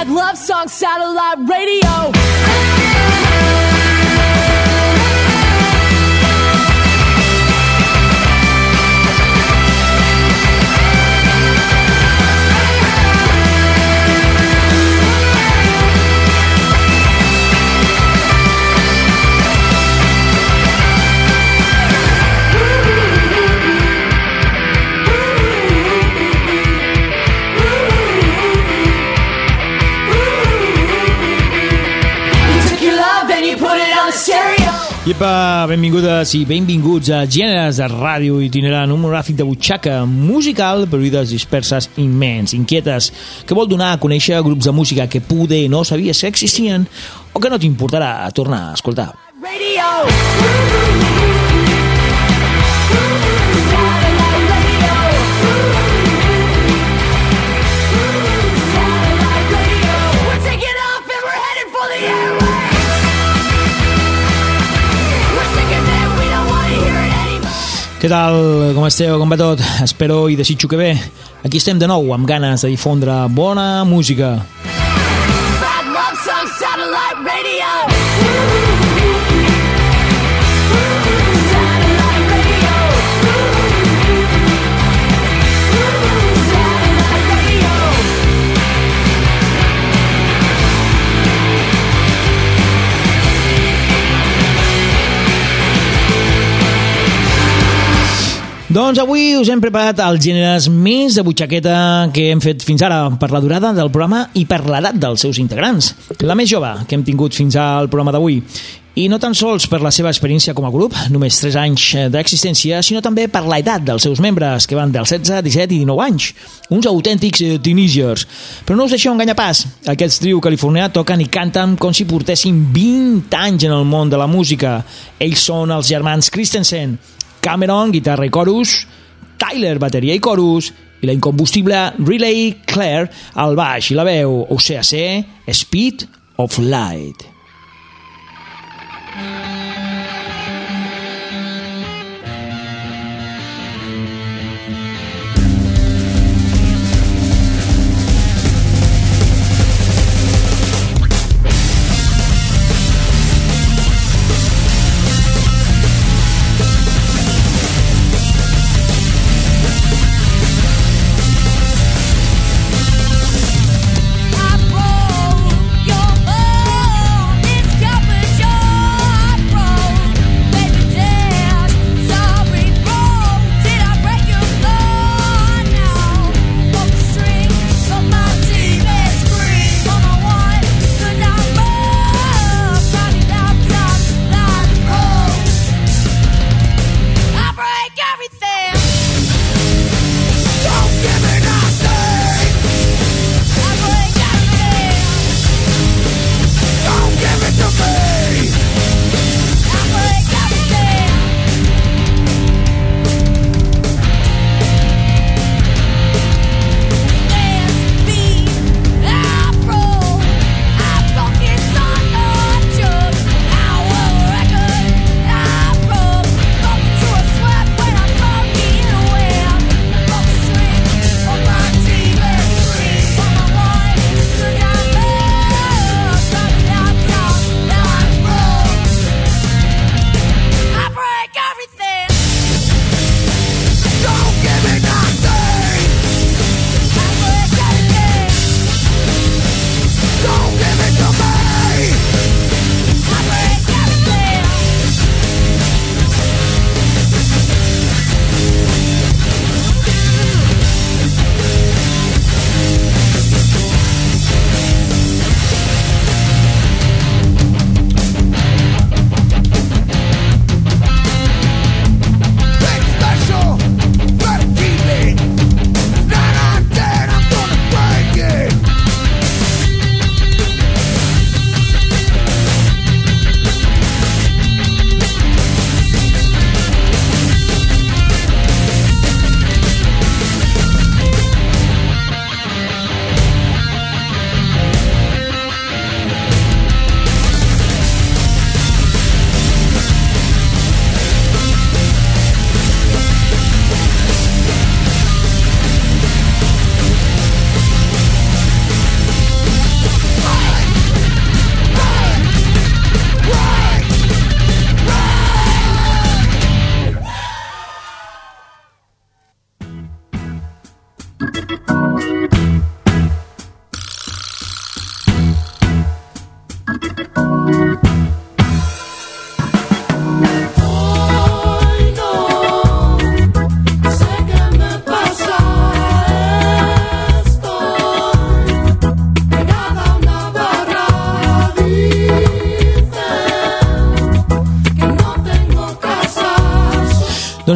Bad Love Song Satellite Radio. Iepa, benvingudes i benvinguts a Gèneres de Ràdio itinerant, un monogràfic de butxaca musical per oïdes disperses immens, inquietes, que vol donar a conèixer grups de música que poder no sabies que existien o que no t'importarà tornar a escoltar. Radio! Què tal? Com esteu? Com va tot? Espero i desitjo que bé. Aquí estem de nou amb ganes de difondre bona música. Bad Doncs avui us hem preparat els gèneres més de butxaqueta que hem fet fins ara per la durada del programa i per l'edat dels seus integrants. La més jove que hem tingut fins al programa d'avui. I no tan sols per la seva experiència com a grup, només 3 anys d'existència, sinó també per l'edat dels seus membres, que van dels 16, 17 i 19 anys. Uns autèntics teenagers. Però no us deixeu enganyar pas. Aquests trio californià toquen i canten com si portessin 20 anys en el món de la música. Ells són els germans Christensen, Cameron, guitarra i chorus, Tyler, bateria i chorus, i la incombustible Relay Claire al baix i la veu OCAC Speed of Light.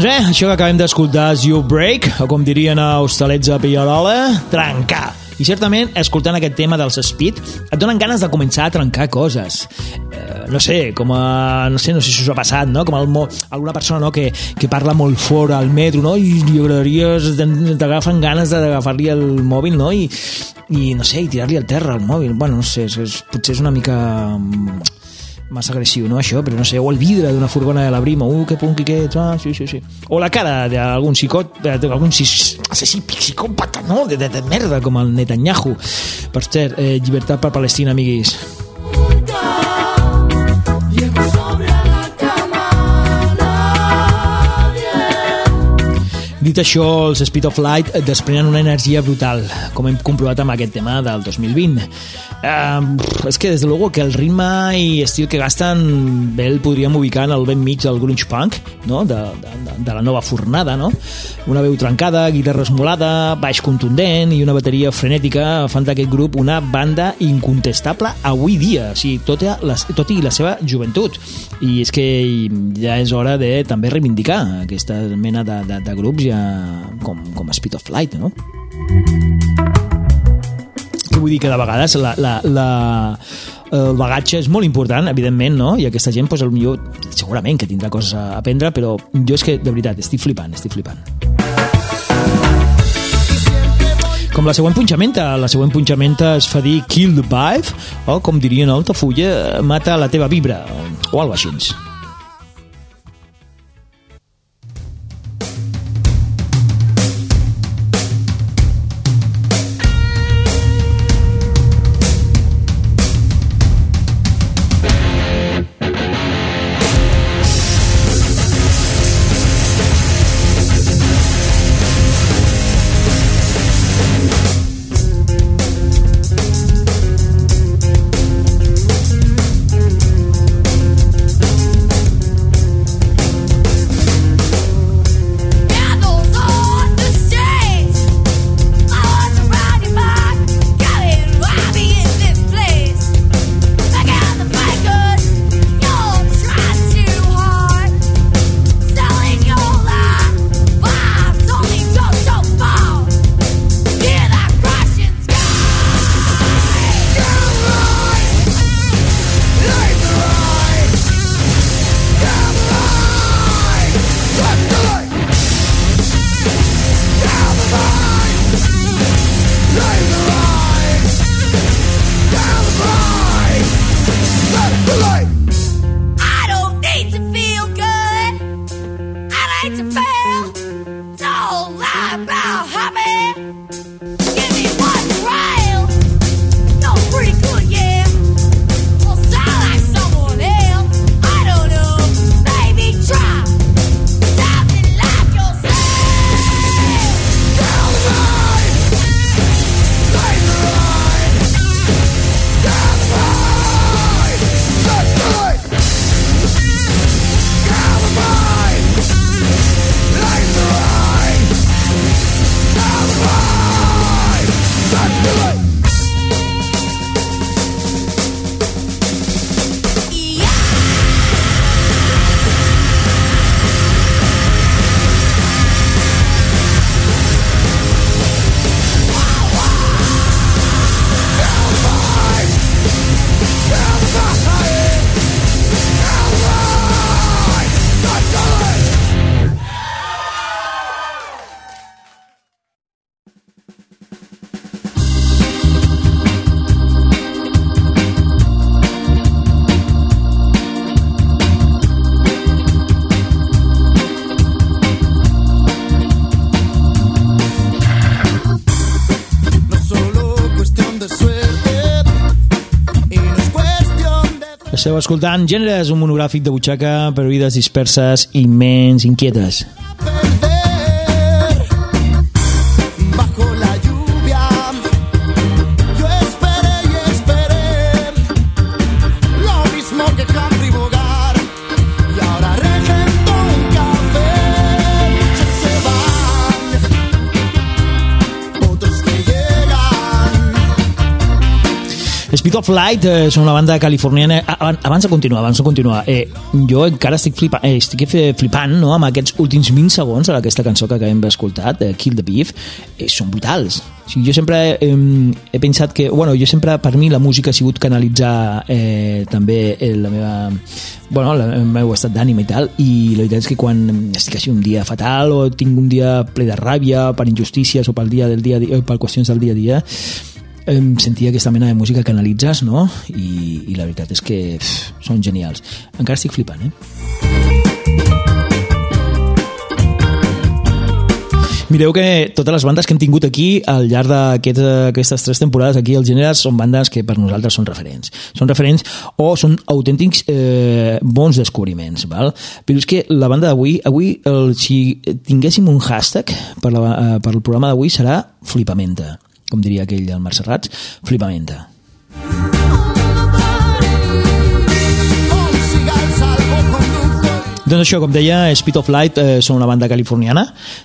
Doncs bé, això que acabem d'escoltar és You Break, o com dirien a Hostalets de Pillarola, trencar. I certament, escoltant aquest tema dels Speed, et donen ganes de començar a trencar coses. Eh, no sé, com a... No sé, no sé si us ha passat, no? Com el, alguna persona no, que, que parla molt fora al metro, no? I li agradaria... T'agafen ganes d'agafar-li el mòbil, no? I, i no sé, i tirar-li al terra el mòbil. Bueno, no sé, és, és, potser és una mica massa agressiu, no, això? Però no sé, o el vidre d'una furgona de la Brima, uh, que punqui que ah, sí, sí, sí. O la cara d'algun psicot, d'algun assassí psicòpata, no?, de, de, de merda, com el Netanyahu. Per cert, eh, llibertat per Palestina, amiguis. Dit això, els Speed of Light desprenen una energia brutal, com hem comprovat amb aquest tema del 2020. Uh, és que, des de luego, que el ritme i estil que gasten bé el podríem ubicar en el ben mig del grunge punk, no? de, de, de la nova fornada, no? Una veu trencada, guitarra esmolada, baix contundent i una bateria frenètica fan d'aquest grup una banda incontestable avui dia, o sigui, tot, la, tot i la seva joventut. I és que ja és hora de també reivindicar aquesta mena de, de, de grups ja com, com Speed of Light, no? vull dir que de vegades la, la, la, el bagatge és molt important, evidentment, no? I aquesta gent, doncs, millor, segurament que tindrà coses a aprendre, però jo és que, de veritat, estic flipant, estic flipant. Com la següent punxamenta, la següent punxamenta es fa dir Kill the Vibe, o com dirien a Altafulla, mata la teva vibra, o alguna així. Esteu escoltant Gèneres, un monogràfic de butxaca per oïdes disperses, immens, inquietes. Speed of Light eh, són una banda californiana. Abans de continuar, abans de continuar eh, jo encara estic flipant, eh, estic flipant no, amb aquests últims 20 segons d'aquesta cançó que acabem d'escoltar, eh, Kill the Beef eh, són brutals. O sigui, jo sempre eh, he pensat que bueno, jo sempre per mi la música ha sigut canalitzar eh, també eh, la meva bueno, la- el meu estat d'ànima i tal i la veritat és que quan estic així un dia fatal o tinc un dia ple de ràbia per injustícies o pel dia del dia, dia per qüestions del dia a dia em sentia aquesta mena de música que analitzes, no? I, i la veritat és que pff, són genials. Encara estic flipant, eh? Mireu que totes les bandes que hem tingut aquí al llarg d'aquestes tres temporades aquí als gèneres són bandes que per nosaltres són referents. Són referents o són autèntics eh, bons descobriments. Val? Però és que la banda d'avui, avui, el, si tinguéssim un hashtag per, la, eh, per el programa d'avui serà Flipamenta com diria aquell del Marc Serrats, Flipamenta. Doncs això, com deia, Speed of Light eh, són una banda californiana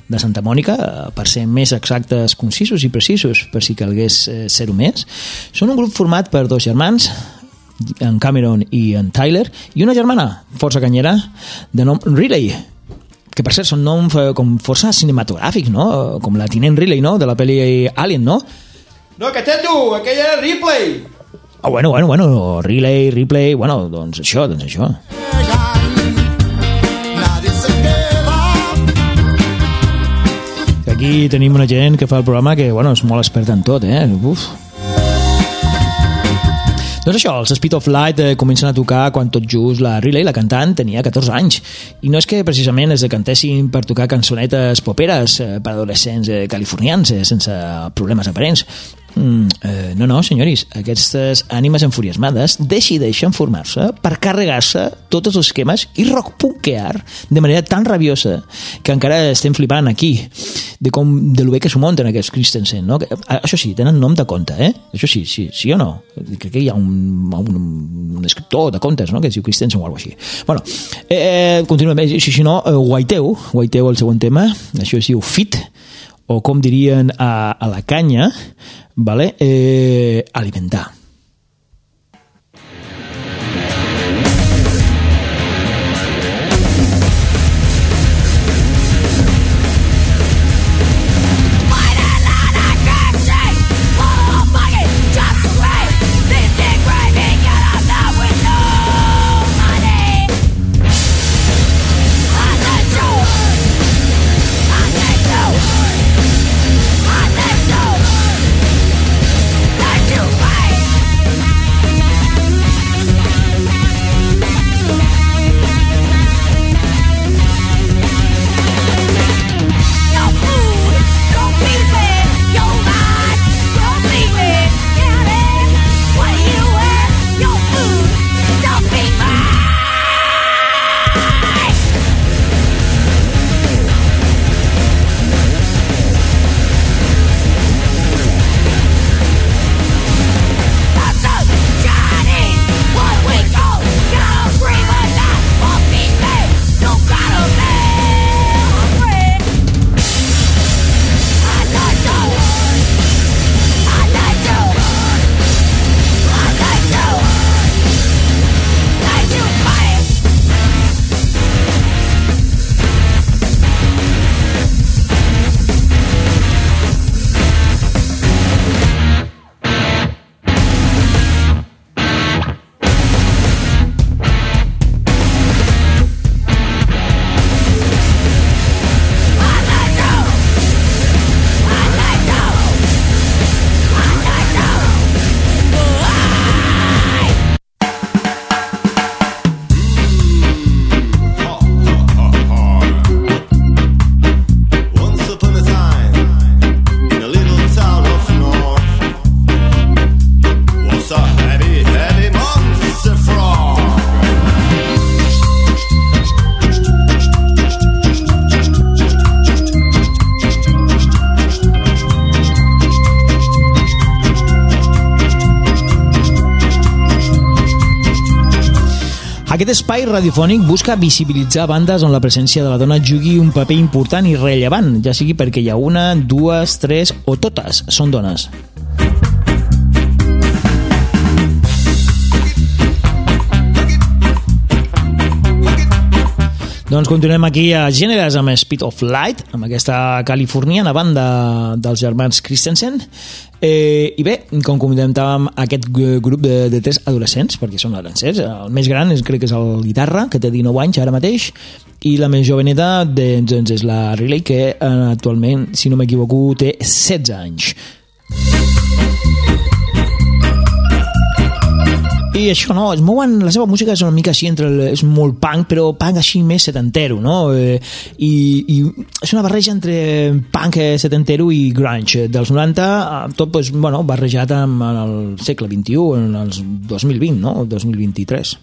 de Santa Mònica, eh, per ser més exactes, concisos i precisos, per si calgués eh, ser-ho més. Són un grup format per dos germans, en Cameron i en Tyler, i una germana, força canyera, de nom Riley, que per cert són noms eh, com força cinematogràfics, no? Com la Tinent Riley, no? De la pel·li Alien, no? No, que té tu, aquella era Ripley. Ah, bueno, bueno, bueno, Riley, Ripley, bueno, doncs això, doncs això. Aquí tenim una gent que fa el programa que, bueno, és molt experta en tot, eh? Uf. Doncs això, els Speed of Light eh, comencen a tocar quan tot just la Riley, la cantant, tenia 14 anys. I no és que precisament es decantessin per tocar cançonetes poperes eh, per adolescents eh, californians eh, sense problemes aparents. Mm, eh, no, no, senyoris, aquestes ànimes enfurismades decideixen formar-se per carregar-se tots els esquemes i rockpunkear de manera tan rabiosa que encara estem flipant aquí de, com, de lo bé que s'ho munten aquests Christensen, no? Això sí, tenen nom de conte, eh? Això sí, sí, sí o no? Crec que hi ha un, un, un escriptor de contes, no?, que es diu Christensen o alguna així. Bueno, eh, eh, continuem. Eh, Si, si no, eh, Guaiteu, Guaiteu el següent tema, això es diu Fit, o com dirien a, a la canya, vale? eh, alimentar. Aquest espai radiofònic busca visibilitzar bandes on la presència de la dona jugui un paper important i rellevant, ja sigui perquè hi ha una, dues, tres o totes són dones. Doncs continuem aquí a Gèneres amb Speed of Light, amb aquesta californiana banda dels germans Christensen, Eh, I bé, com comentàvem, aquest grup de, de tres adolescents, perquè són adolescents, el més gran és, crec que és el guitarra, que té 19 anys ara mateix, i la més joveneta de, doncs, és la Riley, que eh, actualment, si no m'equivoco, té 16 anys. I això no, es mouen, la seva música és una mica així entre, el, és molt punk, però punk així més setantero, no? Eh, i, I és una barreja entre punk eh, setantero i grunge dels 90, eh, tot pues, bueno, barrejat amb el segle XXI, en els 2020, no? 2023.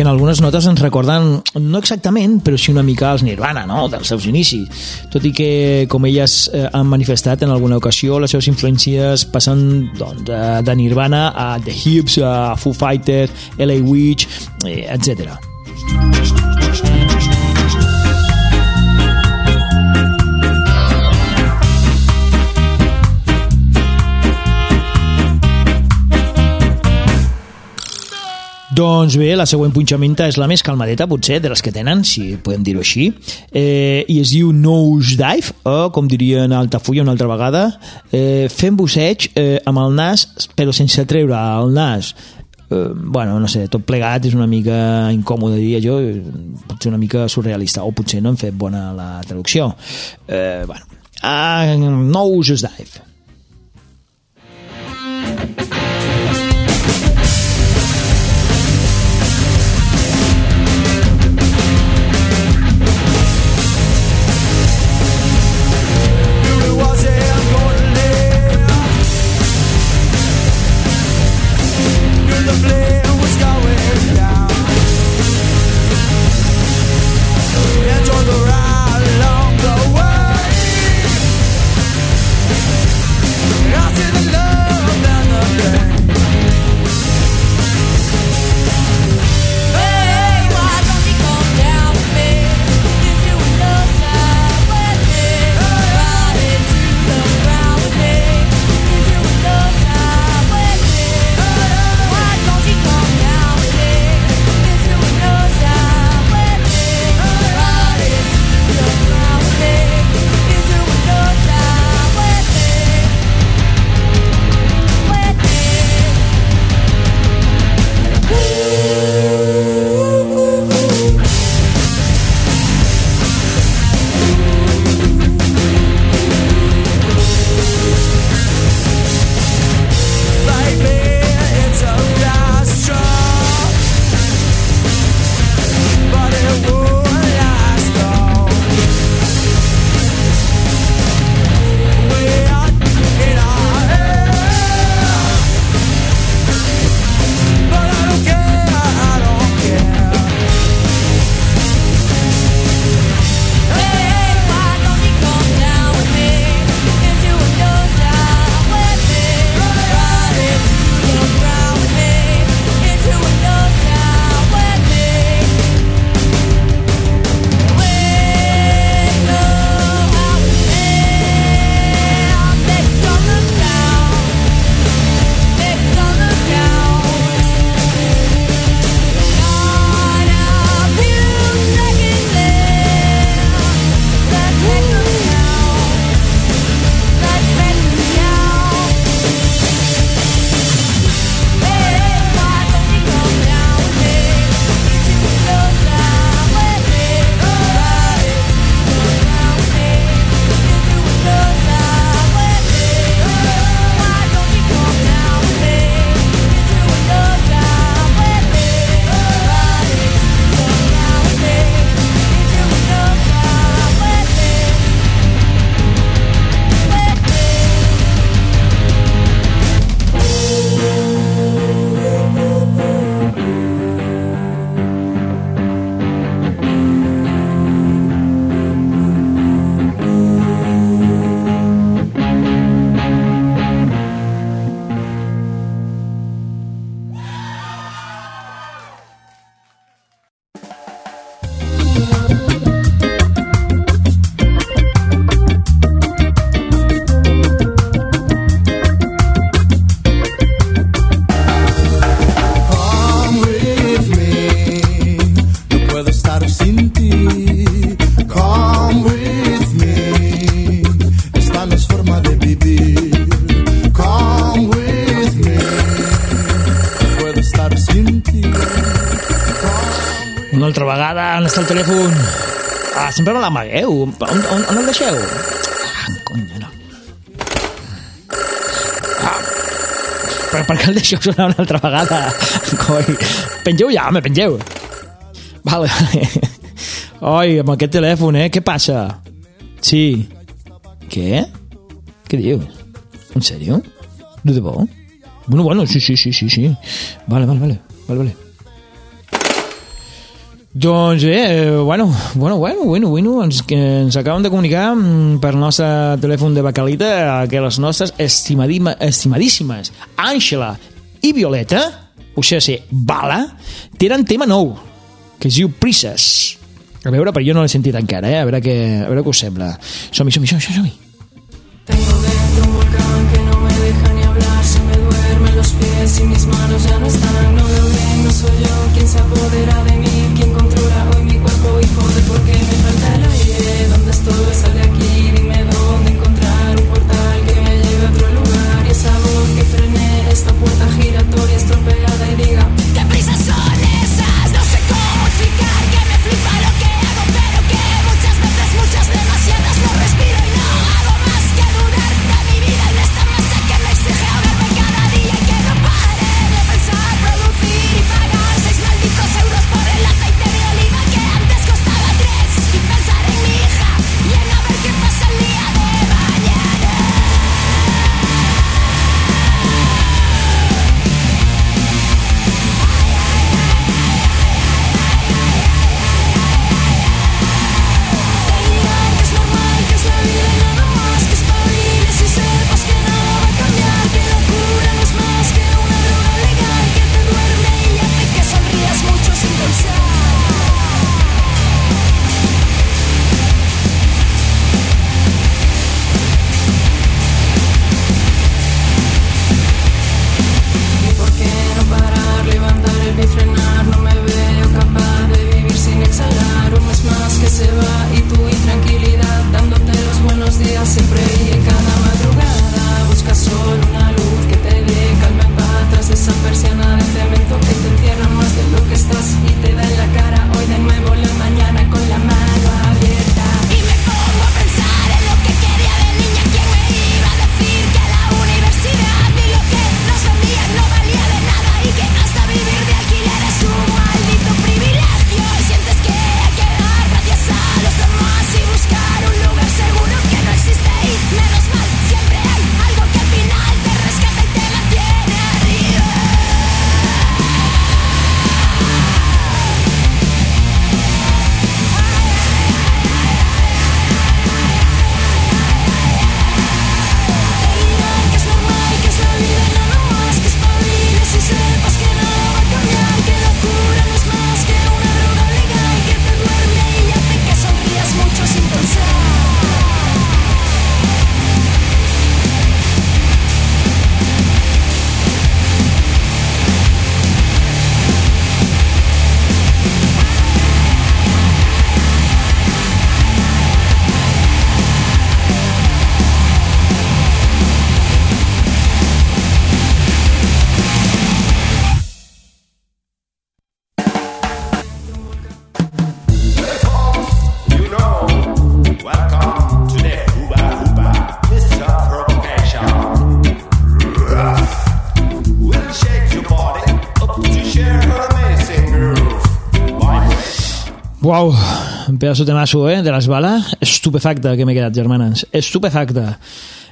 Que en algunes notes ens recorden, no exactament, però sí una mica els Nirvana, no?, dels seus inicis. Tot i que, com elles eh, han manifestat en alguna ocasió, les seves influències passen doncs, de, Nirvana a The Hips, a Foo Fighters, LA Witch, eh, etc. Doncs bé, la següent punxamenta és la més calmadeta, potser, de les que tenen, si podem dir-ho així, eh, i es diu Nose Dive, o, com dirien a Altafulla una altra vegada, eh, fent busseig eh, amb el nas, però sense treure el nas. Eh, bueno, no sé, tot plegat és una mica incòmode, diria jo, potser una mica surrealista, o potser no hem fet bona la traducció. Eh, bueno, ah, Nose Dive. Sempre me l'amagueu. On, on, on el deixeu? Ah, conya, no. Ah, però per què el deixeu sonar una altra vegada? Coi, pengeu ja, home, pengeu. Vale. Oi, amb aquest telèfon, eh? Què passa? Sí. Què? Què dius? En sèrio? De debò? Bueno, bueno, sí, sí, sí, sí, sí. Vale, vale, vale. vale, vale. Doncs, eh, bueno, bueno, bueno, bueno, bueno, ens, que ens acaben de comunicar mm, per nostre telèfon de Bacalita que les nostres estimadíssimes Àngela i Violeta, o sigui, ser Bala, tenen tema nou, que es diu Prises. A veure, però jo no l'he sentit encara, eh? A veure què, a veure què us sembla. Som-hi, som-hi, som-hi, som-hi. Tengo dentro un volcán que no me deja ni hablar Se me duermen los pies y mis manos ya no están No veo bien, no soy yo quien se apodera de pedazo de maso, eh, de les balas. Estupefacte que m'he quedat, germanes. Estupefacte.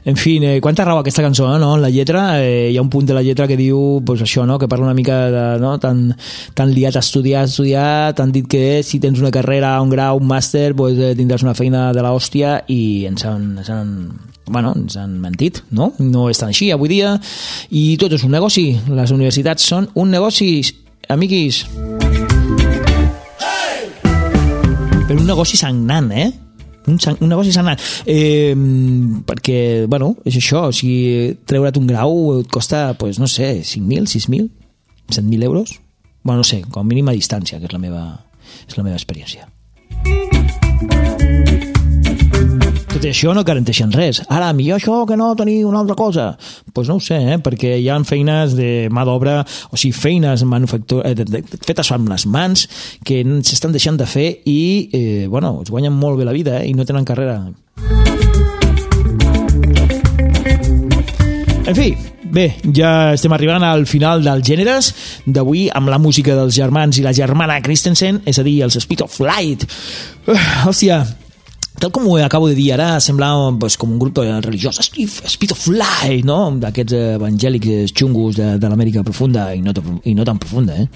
En fi, eh, quanta raó aquesta cançó, no? En la lletra, eh, hi ha un punt de la lletra que diu, pues això, no?, que parla una mica de, no?, tan, tan liat a estudiar, a estudiar, t'han dit que si tens una carrera, un grau, un màster, pues, eh, tindràs una feina de l'hòstia i ens han, ens han, bueno, ens han mentit, no? No és tan així avui dia i tot és un negoci. Les universitats són un negoci, amiquis. Però un negoci sagnant, eh? Un, sang, un negoci sagnant. Eh, perquè, bueno, és això, o sigui, treure't un grau et costa, pues, no sé, 5.000, 6.000, 7.000 euros? Bueno, no sé, com a mínim a distància, que és la meva, és la meva experiència. Tot Escolta, això no garanteixen res. Ara, millor això que no tenir una altra cosa. Doncs pues no ho sé, eh? perquè hi ha feines de mà d'obra, o sigui, feines eh, fetes amb les mans que s'estan deixant de fer i, eh, bueno, es guanyen molt bé la vida eh? i no tenen carrera. En fi, bé, ja estem arribant al final dels gèneres d'avui amb la música dels germans i la germana Christensen, és a dir, els Speed of Light. Uh, hòstia, tal com ho acabo de dir ara, sembla pues, com un grup religiós, Speed, of Light, no? D'aquests evangèlics xungos de, de l'Amèrica profunda i no, i no tan profunda, eh?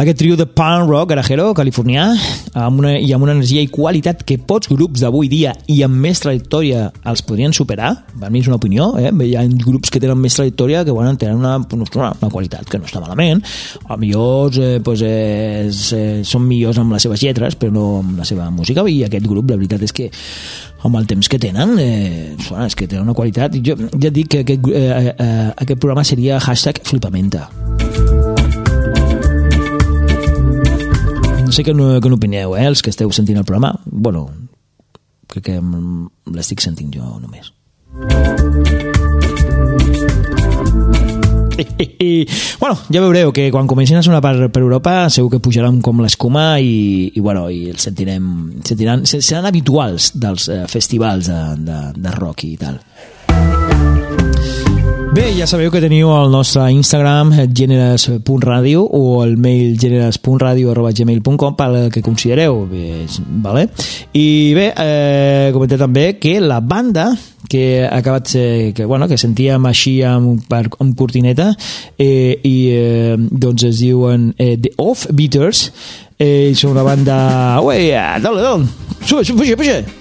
Aquest trio de punk rock garajero californià amb una, i amb una energia i qualitat que pocs grups d'avui dia i amb més trajectòria els podrien superar, per mi és una opinió, eh? hi ha grups que tenen més trajectòria que bueno, tenen una, una, una qualitat que no està malament, a millors eh, pues, eh, eh, són millors amb les seves lletres però no amb la seva música. I aquest grup la veritat és que amb el temps que tenen eh, bueno, és que tenen una qualitat. Jo ja et dic que aquest, eh, eh, aquest programa seria hashtag flipamenta sé què no- què n'opineu, eh, els que esteu sentint el programa. Bueno, crec que l'estic sentint jo només. bueno, ja veureu que quan comencin a sonar per, per Europa segur que pujaran com l'escuma i, i, bueno, i els sentirem, sentiran, se- seran habituals dels eh, festivals de, de, de rock i tal. Bé, ja sabeu que teniu el nostre Instagram generes.radio o el mail generes.radio.gmail.com pel que considereu bé, vale? i bé, eh, comentar també que la banda que ha acabat eh, que, bueno, que sentíem així amb, per, amb cortineta eh, i eh, doncs es diuen eh, The Offbeaters eh, són una banda ué, dale, dale, sube, sube, puja, puja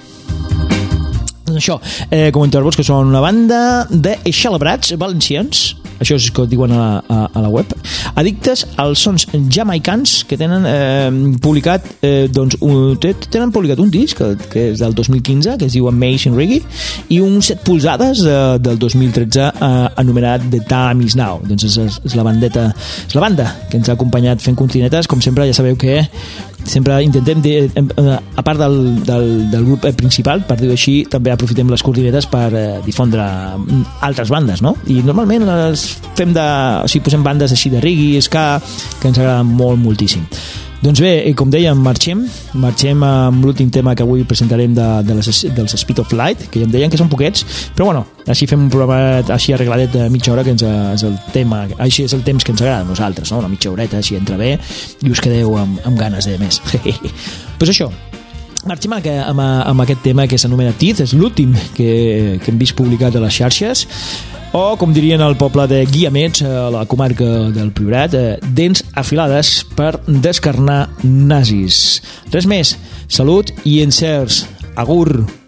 doncs això, eh, comentar-vos que són una banda de celebrats valencians això és que diuen a, a, a la web addictes als sons jamaicans que tenen eh, publicat eh, doncs, un, tenen publicat un disc que, que és del 2015 que es diu Amazing Reggae i un 7 polzades eh, del 2013 eh, anomenat The Time Is Now. Doncs és, és, és la bandeta és la banda que ens ha acompanyat fent continetes com sempre ja sabeu que sempre intentem de, eh, a part del, del, del grup eh, principal per dir-ho així, també aprofitem les cordinetes per eh, difondre mm, altres bandes no? i normalment les fem de, o sigui, posem bandes així de reggae, ska que ens agraden molt, moltíssim doncs bé, com dèiem, marxem marxem amb l'últim tema que avui presentarem de, de les, dels Speed of Light que ja em deien que són poquets, però bueno així fem un programa així arregladet de mitja hora que ens, és el tema, així és el temps que ens agrada a nosaltres, no? una mitja horeta així entra bé i us quedeu amb, amb ganes de més pues això Marxem amb, amb, amb aquest tema que s'anomena Teeth, és l'últim que, que hem vist publicat a les xarxes o, com dirien al poble de Guiamets, a la comarca del Priorat, eh, dents afilades per descarnar nazis. Res més, salut i encerts. Agur!